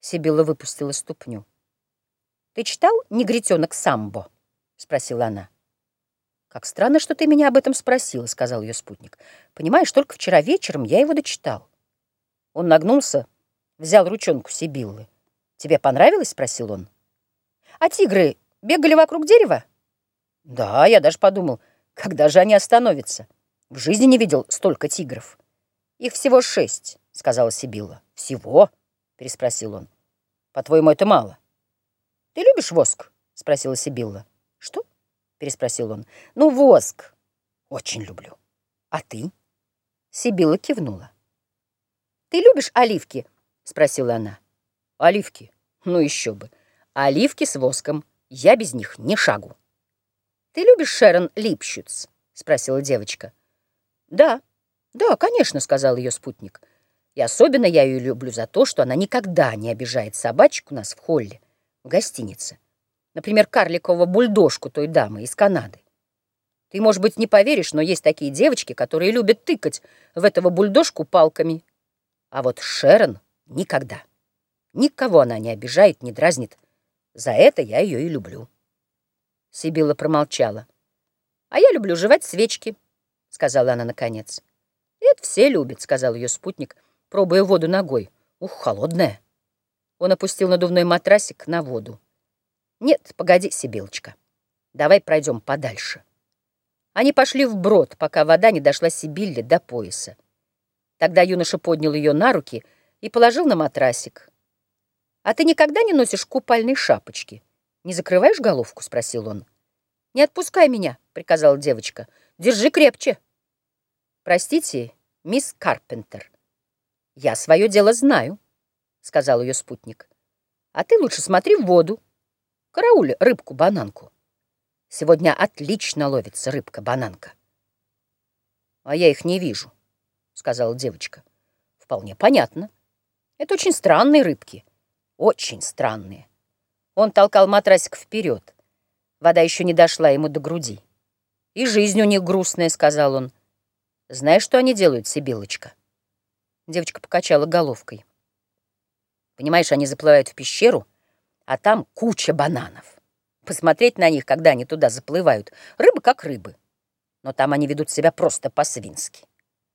Сибилла выпустила ступню. «Ты читал «Негритенок Самбо»?» — спросила она. «Как странно, что ты меня об этом спросила», — сказал ее спутник. «Понимаешь, только вчера вечером я его дочитал». Он нагнулся, взял ручонку Сибиллы. «Тебе понравилось?» — спросил он. «А тигры бегали вокруг дерева?» «Да, я даже подумал, когда же они остановятся? В жизни не видел столько тигров». «Их всего шесть», — сказала Сибилла. «Всего?» — переспросил он. «По-твоему, это мало?» «Ты любишь воск?» — спросила Сибилла. «Что?» — переспросил он. «Ну, воск. Очень люблю. А ты?» Сибилла кивнула. «Ты любишь оливки?» — спросила она. «Оливки? Ну, еще бы. Оливки с воском. Я без них не шагу». «Ты любишь Шерон Липщуц?» — спросила девочка. «Да, да, конечно», — сказал ее спутник. «И особенно я ее люблю за то, что она никогда не обижает собачек у нас в холле, в гостинице. Например, карликового бульдожку той дамы из Канады. Ты, может быть, не поверишь, но есть такие девочки, которые любят тыкать в этого бульдожку палками. А вот Шерон никогда. Никого она не обижает, не дразнит. За это я ее и люблю». Сибилла промолчала. «А я люблю жевать свечки», — сказала она наконец. «Это все любят», — сказал ее спутник, пробуя воду ногой. «Ух, холодная». Он опустил надувной матрасик на воду. «Нет, погоди, Сибилочка, давай пройдем подальше». Они пошли вброд, пока вода не дошла Сибилле до пояса. Тогда юноша поднял ее на руки и положил на матрасик. «А ты никогда не носишь купальной шапочки?» «Не закрываешь головку?» — спросил он. «Не отпускай меня», — приказала девочка. «Держи крепче». «Простите, мисс Карпентер, я свое дело знаю», — сказал ее спутник. «А ты лучше смотри в воду. Карауль рыбку-бананку. Сегодня отлично ловится рыбка-бананка». «А я их не вижу», — сказала девочка. «Вполне понятно. Это очень странные рыбки. Очень странные». Он толкал матрасик вперед. Вода еще не дошла ему до груди. «И жизнь у них грустная», — сказал он. «Знаешь, что они делают, Сибилочка?» Девочка покачала головкой. «Понимаешь, они заплывают в пещеру, а там куча бананов. Посмотреть на них, когда они туда заплывают, рыбы как рыбы. Но там они ведут себя просто по-свински.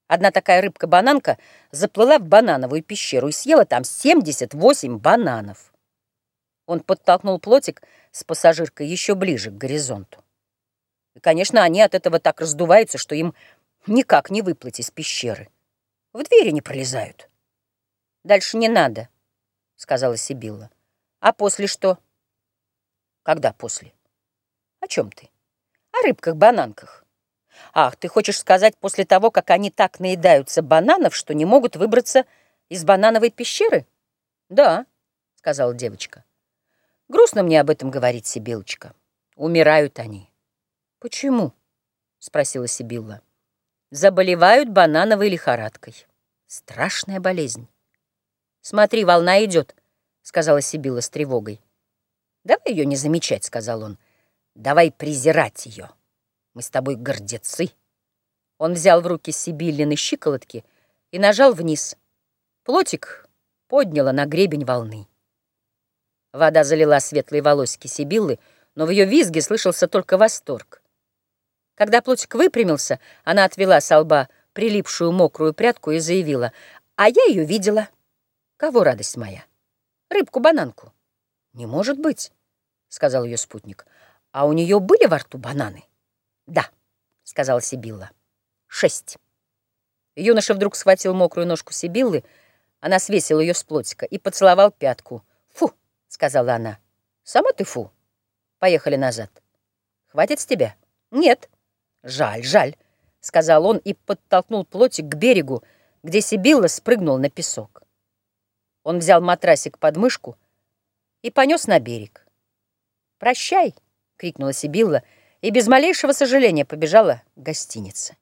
Одна такая рыбка-бананка заплыла в банановую пещеру и съела там 78 бананов. Он подтолкнул плотик с пассажиркой еще ближе к горизонту. И, конечно, они от этого так раздуваются, что им никак не выплыть из пещеры. В двери не пролезают. «Дальше не надо», — сказала Сибилла. «А после что?» «Когда после?» «О чем ты?» «О рыбках-бананках». «Ах, ты хочешь сказать после того, как они так наедаются бананов, что не могут выбраться из банановой пещеры?» «Да», — сказала девочка. Грустно мне об этом говорить, Сибилочка. Умирают они. Почему? Спросила Сибилла. Заболевают банановой лихорадкой. Страшная болезнь. Смотри, волна идет, сказала Сибилла с тревогой. Давай ее не замечать, сказал он. Давай презирать ее. Мы с тобой гордецы. Он взял в руки Сибиллины щиколотки и нажал вниз. Плотик подняла на гребень волны. Вода залила светлые волосики Сибиллы, но в ее визге слышался только восторг. Когда Плотик выпрямился, она отвела со лба прилипшую мокрую прядку и заявила, «А я ее видела». «Кого радость моя?» «Рыбку-бананку». «Не может быть», — сказал ее спутник. «А у нее были во рту бананы?» «Да», — сказала Сибилла. «Шесть». Юноша вдруг схватил мокрую ножку Сибиллы, она свесила ее с плотика и поцеловал пятку — сказала она. «Сама ты фу. Поехали назад. Хватит с тебя?» «Нет». «Жаль, жаль», — сказал он и подтолкнул плотик к берегу, где Сибилла спрыгнул на песок. Он взял матрасик под мышку и понес на берег. «Прощай!» — крикнула Сибилла и без малейшего сожаления побежала к гостинице.